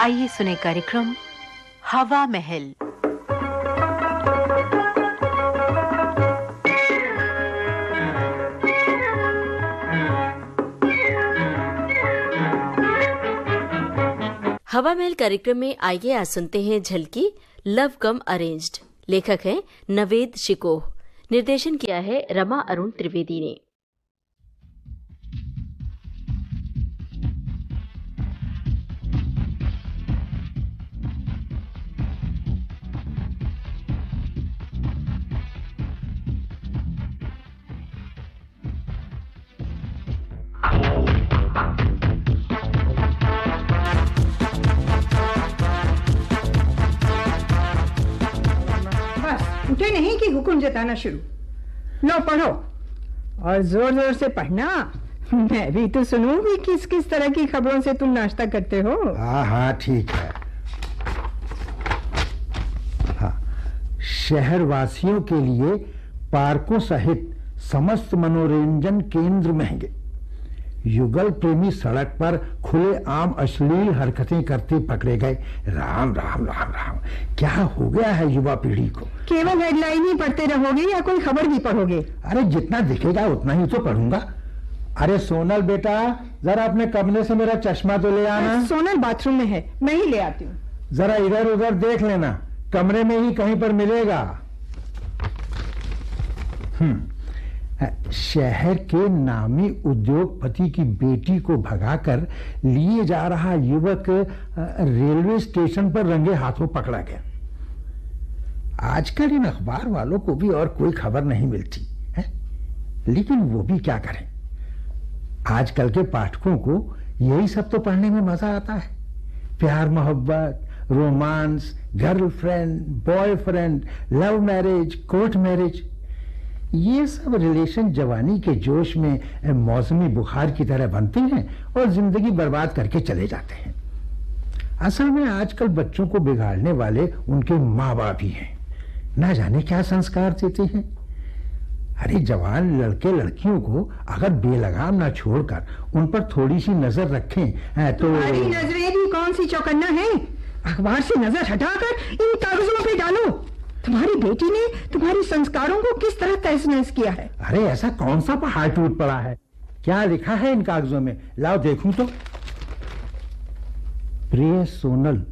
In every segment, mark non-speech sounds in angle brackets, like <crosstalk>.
आइए सुने कार्यक्रम हवा महल। हवा महल कार्यक्रम में आइए आज सुनते हैं झलकी, लव कम अरेंज्ड लेखक हैं नवेद शिकोह। निर्देशन किया है रमा अरुण त्रिवेदी ने। हुक्म जताना शुरू. लो पढ़ो. और ज़ोर ज़ोर से पढ़ना. मैं भी तो सुनूँगी किस किस तरह की खबरों से तुम नाश्ता करते हो. हाँ हाँ ठीक है. हाँ शहरवासियों के लिए पार्कों सहित समस्त मनोरंजन केंद्र महँगे. युगल प्रेमी सड़क पर खुले आम अश्लील हरकतें करते पकड़े गए। राम राम राम राम। क्या हो गया है युवा पीढ़ी को? केवल हेडलाइन ही पढ़ते रहोगे या कोई खबर भी पढ़ोगे? अरे जितना दिखेगा उतना ही तो पढ़ूँगा। अरे सोनल बेटा जरा अपने कमरे से मेरा चश्मा तो ले आना। सोनल बाथरूम में है मैं ही ले आती हूँ। जरा इधर उधर देख लेना कमरे में ही कहीं पर मिलेगा। हम्म। शहर के नामी उद्योगपति की बेटी को भगाकर लिए जा रहा युवक रेलवे स्टेशन पर रंगे हाथों पकड़ा गया। आजकल इन अखबार वालों को भी और कोई खबर नहीं मिलती, है? लेकिन वो भी क्या करें? आजकल के पाठकों को यही सब तो पढ़ने में मज़ा आता है। प्यार, मोहब्बत, romance, girlfriend, boyfriend, love marriage, court marriage ये सब रिलेशन जवानी के जोश में मौसमी बुखार की तरह बनते हैं और ज़िंदगी बर्बाद करके चले जाते हैं। असल में आजकल बच्चों को बिगाड़ने वाले उनके माँ बाप ही हैं। ना जाने क्या संस्कार देते हैं। अरे जवान लड़के लड़कियों को अगर बेलगाम ना छोड़कर उन पर थोड़ी सी नज़र रखें तो नज़रें भी कौन सी चौकन्ना है? अखबार से नज़र हटाकर इन कागजों पे डालो। तुम्हारी बेटी ने तुम्हारे संस्कारों को किस तरह तहस नहस किया है? अरे ऐसा कौन सा पहाड़ टूट पड़ा है? क्या लिखा है इन कागजों में? लाओ देखूँ तो। प्रिय सोनल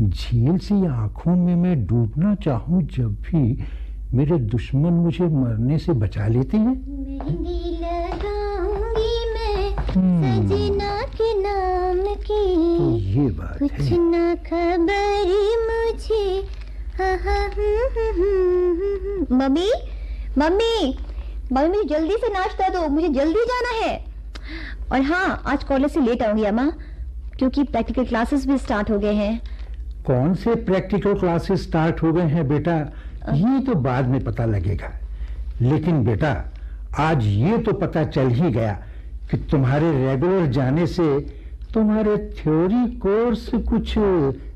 झील सी आँखों में मैं डूबना चाहूँ जब भी मेरे दुश्मन मुझे मरने से बचा लेते हैं। मेहंदी लगाऊँगी मैं सजना के नाम की तो ये बात कुछ है न खबर मुझे। हाँ, हाँ, हम्म, हम्म, हम्म। मम्मी मम्मी मम्मी मुझे जल्दी से नाश्ता दो मुझे जल्दी जाना है। और हाँ आज कॉलेज से लेट आऊँगी अम्मा क्योंकि प्रैक्टिकल क्लासेस भी स्टार्ट हो गए हैं। कौन से प्रैक्टिकल क्लासेस स्टार्ट हो गए हैं बेटा? ये तो बाद में पता लगेगा। लेकिन बेटा आज ये तो पता चल ही गया कि तुम्हारे रेगुलर जाने से तुम्हारे थ्योरी कोर्स कुछ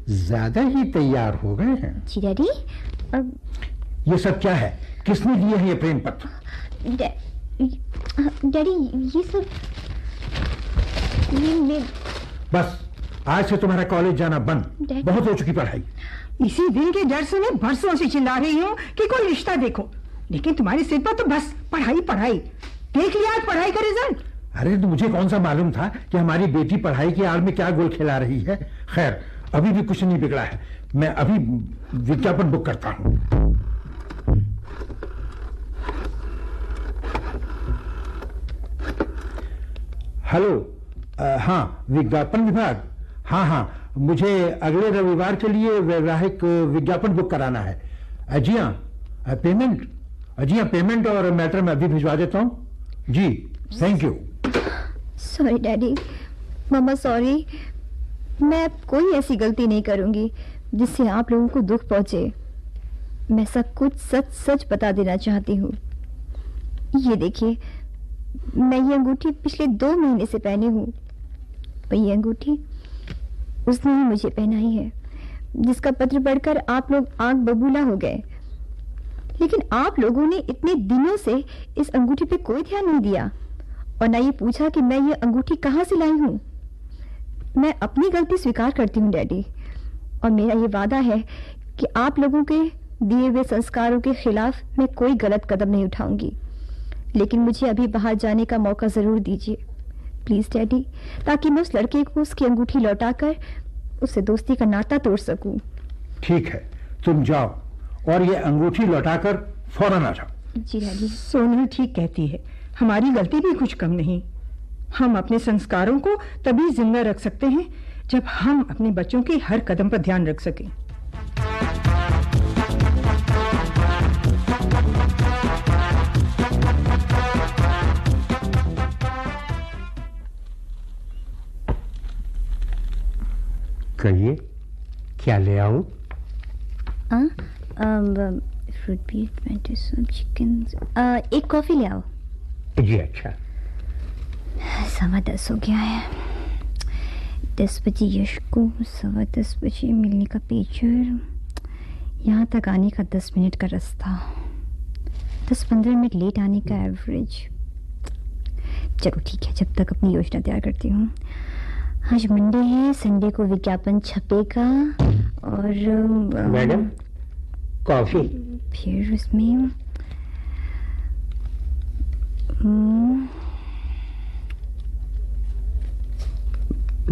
ज़्यादा ही तैयार हो गए हैं। जी डैडी अब ये सब क्या है? किसने दिए हैं ये प्रेम पत्र? डैडी ये सब ये मैं बस आज से तुम्हारा कॉलेज जाना बंद। बहुत हो चुकी पढ़ाई। इसी दिन के डर से मैं बरसों से चिल्ला रही हूँ कि कोई रिश्ता देखो। लेकिन तुम्हारे सिर पर तो बस पढ़ाई पढ़ाई। देख लिया आज पढ़ाई का रिज़ल्ट अरे तो मुझे कौन सा मालूम था कि हमारी बेटी पढ़ाई की आड़ में क्या गोल खिला रही है? खैर, अभी भी कुछ नहीं बिगड़ा है। मैं अभी विज्ञापन बुक करता हूँ। हेलो हाँ विज्ञापन विभाग। हाँ हाँ मुझे अगले रविवार के लिए वैवाहिक विज्ञापन बुक कराना है। जी हाँ पेमेंट? जी हाँ पेमेंट और मैटर मैं अभी भिजवा देता हूँ। जी, thank you. Sorry daddy mama sorry मैं कोई ऐसी गलती नहीं करूँगी जिससे आप लोगों को दुख पहुँचे। मैं सब कुछ सच सच बता देना चाहती हूँ। ये देखिए, मैं ये अंगूठी पिछले दो महीने से पहनी हूँ। और ये अंगूठी उसने ही मुझे पहनाई है, जिसका पत्र पढ़कर आप लोग आग बबूला हो गए। लेकिन आप लोगों ने इतने दिनों से इस अंगूठी पे कोई ध्यान नहीं दिया। और ना ये पूछा कि मैं ये अंगूठी कहाँ से लाई हूँ? मैं अपनी गलती स्वीकार करती हूँ डैडी। और मेरा ये वादा है कि आप लोगों के दिए हुए संस्कारों के खिलाफ मैं कोई गलत कदम नहीं उठाऊँगी। लेकिन मुझे अभी बाहर जाने का मौका ज़रूर दीजिए। प्लीज़ डैडी ताकि मैं उस लड़के को उसकी अंगूठी लौटाकर उससे दोस्ती का नाता तोड़ सकूँ। ठीक है तुम जाओ और ये अंगूठी लौटाकर फ़ौरन आ जाओ। जी डैडी। सोनल ठीक कहती है। हमारी गलती भी कुछ कम नहीं। हम अपने संस्कारों को तभी ज़िंदा रख सकते हैं जब हम अपने बच्चों के हर कदम पर ध्यान रख सकें। कहिए क्या ले आऊँ? हाँ फ्रूट बी टमाटो सूप चिकन एक कॉफ़ी ले आओ। जी अच्छा। सवा दस हो गया है। दस बजे यश को सवा दस बजे मिलने का पेचर। यहाँ तक आने का दस मिनट का रास्ता। दस पंद्रह मिनट लेट आने का एवरेज। चलो ठीक है जब तक अपनी योजना तैयार करती हूँ। आज मंडे है संडे को विज्ञापन छपेगा और मैडम कॉफ़ी। फिर उसमें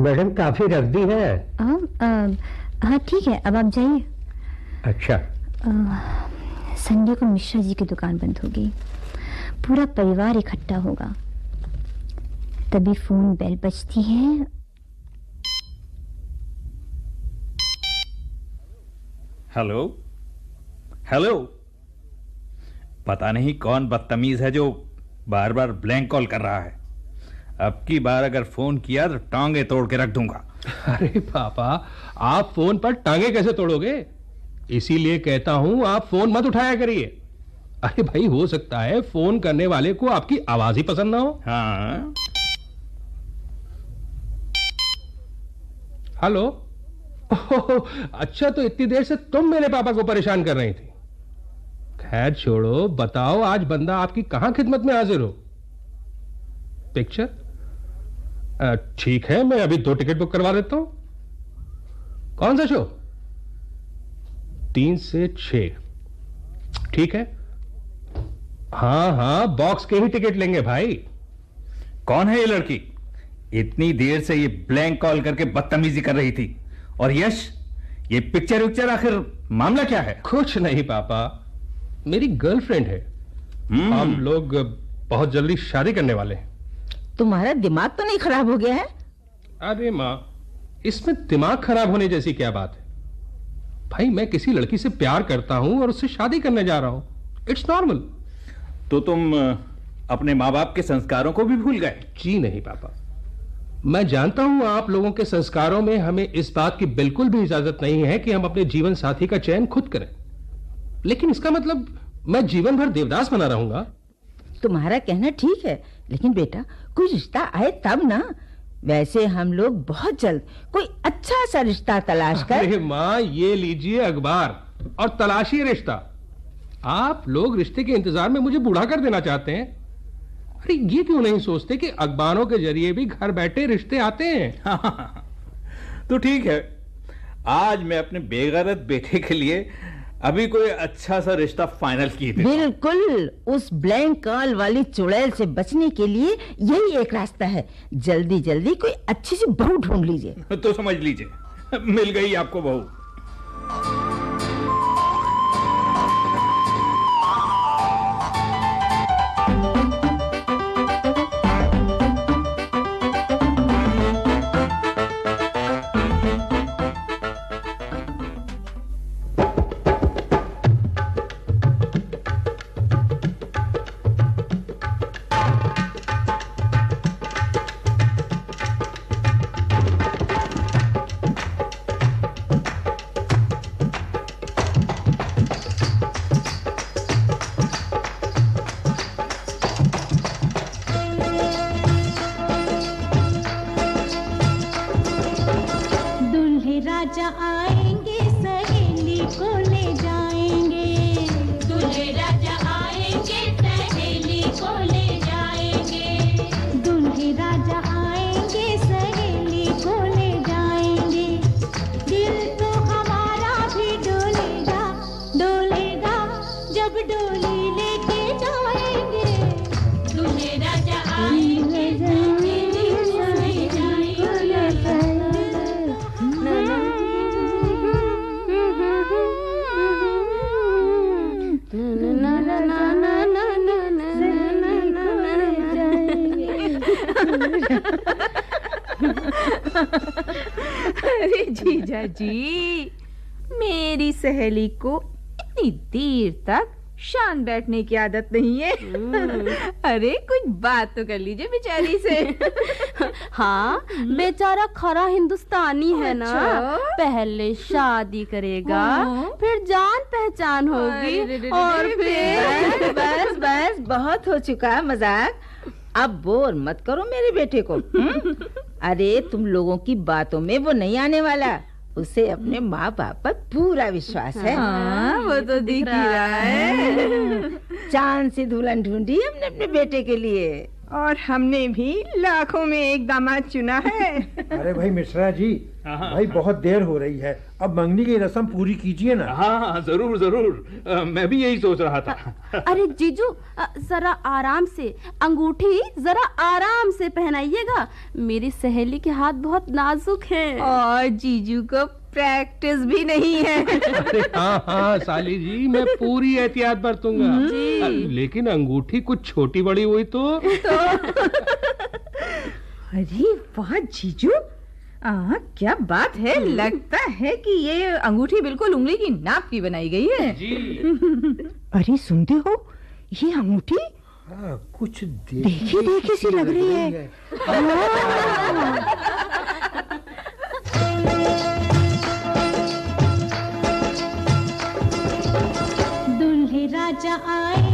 मैडम काफ़ी रख दी है हाँ हाँ ठीक है अब आप जाइए। अच्छा। संडे को मिश्रा जी की दुकान बंद होगी। पूरा परिवार इकट्ठा होगा। तभी फ़ोन बेल बजती है। हेलो? हेलो? पता नहीं कौन बदतमीज है जो बार बार ब्लैंक कॉल कर रहा है। अब की बार अगर फ़ोन किया तो टांगे तोड़ के रख दूँगा। <laughs> अरे पापा आप फ़ोन पर टांगे कैसे तोड़ोगे? इसीलिए कहता हूँ आप फ़ोन मत उठाया करिए। अरे भाई हो सकता है फ़ोन करने वाले को आपकी आवाज़ ही पसंद ना हो। हाँ। हेलो? अच्छा तो इतनी देर से तुम मेरे पापा को परेशान कर रही थी। खैर छोड़ो बताओ आज बंदा आपकी कहाँ खिदमत में हाजिर हो? पिक्चर ठीक है मैं अभी दो टिकट बुक करवा देता हूँ। कौन सा शो तीन से छ ठीक है? हाँ हाँ बॉक्स के ही टिकट लेंगे भाई। कौन है ये लड़की? इतनी देर से ये ब्लैंक कॉल करके बदतमीजी कर रही थी। और यश ये पिक्चर विक्चर आखिर मामला क्या है? कुछ नहीं पापा। मेरी गर्लफ्रेंड है। हम्म, हम लोग बहुत जल्दी शादी करने वाले हैं। तुम्हारा दिमाग तो नहीं खराब हो गया है? अरे माँ इसमें दिमाग खराब होने जैसी क्या बात है? भाई मैं किसी लड़की से प्यार करता हूँ और उससे शादी करने जा रहा हूँ। इट्स नॉर्मल तो तुम अपने माँ बाप के संस्कारों को भी भूल गए? जी नहीं पापा। मैं जानता हूँ आप लोगों के संस्कारों में हमें इस बात की बिल्कुल भी इजाज़त नहीं है कि हम अपने जीवन साथी का चयन खुद करें। लेकिन इसका मतलब मैं जीवन भर देवदास बना रहूँगा। तुम्हारा कहना ठीक है लेकिन बेटा कोई रिश्ता आए तब ना। वैसे हम लोग बहुत जल्द कोई अच्छा सा रिश्ता तलाश कर अरे माँ ये लीजिए अखबार और तलाशी रिश्ता। आप लोग रिश्ते के इंतज़ार में मुझे बूढ़ा कर देना चाहते हैं। अरे ये क्यों नहीं सोचते कि अखबारों के ज़रिए भी घर बैठे रिश्ते आते हैं। <laughs> तो ठीक है आज मैं अपने बेगैरत बेटे के लिए अभी कोई अच्छा सा रिश्ता फाइनल की देता। बिल्कुल उस ब्लैंक कॉल वाली चुड़ैल से बचने के लिए यही एक रास्ता है। जल्दी जल्दी कोई अच्छी सी बहू ढूंढ लीजिए। <laughs> तो समझ लीजिए। मिल गई आपको बहू। अरे जीजा जी मेरी सहेली को इतनी देर तक शान बैठने की आदत नहीं है अरे कुछ बात तो कर लीजिए बेचारी से हाँ बेचारा खरा हिंदुस्तानी है ना अच्छा? पहले शादी करेगा हाँ। फिर जान पहचान होगी और फिर बस बस बहुत हो चुका है मज़ाक अब बोर मत करो मेरे बेटे को हम्म? अरे तुम लोगों की बातों में वो नहीं आने वाला। उसे अपने माँ बाप पर पूरा विश्वास है। हाँ वो तो दिख ही रहा है। चाँद से दुल्हन ढूंढी हमने अपने बेटे के लिए। और हमने भी लाखों में एक दामाद चुना है। <laughs> अरे भाई मिश्रा जी हाँ। भाई बहुत देर हो रही है। अब मंगनी की रस्म पूरी कीजिए ना। हाँ हाँ ज़रूर ज़रूर। अ, मैं भी यही सोच रहा था। <laughs> अरे जीजू जरा आराम से अंगूठी जरा आराम से पहनाइएगा। मेरी सहेली के हाथ बहुत नाजुक हैं। और जीजू को प्रैक्टिस भी नहीं है। अरे हाँ हाँ साली जी मैं पूरी एहतियात बरतूँगा। लेकिन अंगूठी कुछ छोटी बड़ी हुई तो? अरे वाह जीजू। आ, क्या बात है। लगता है कि ये अंगूठी बिल्कुल उंगली की नाप की बनाई गई है। जी। अरे सुनते हो? ये अंगूठी? हाँ, कुछ देखी देखी सी लग रही है। दूल्हे อาย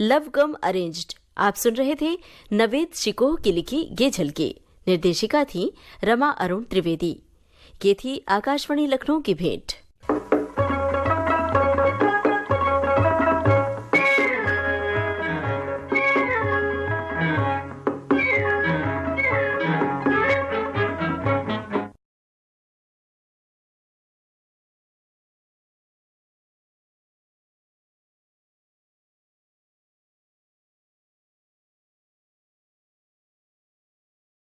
लव गम अरेंज्ड। आप सुन रहे थे नवेद शिकोह की लिखी ये झलकी। निर्देशिका थी रमा अरुण त्रिवेदी। ये थी आकाशवाणी लखनऊ की भेंट।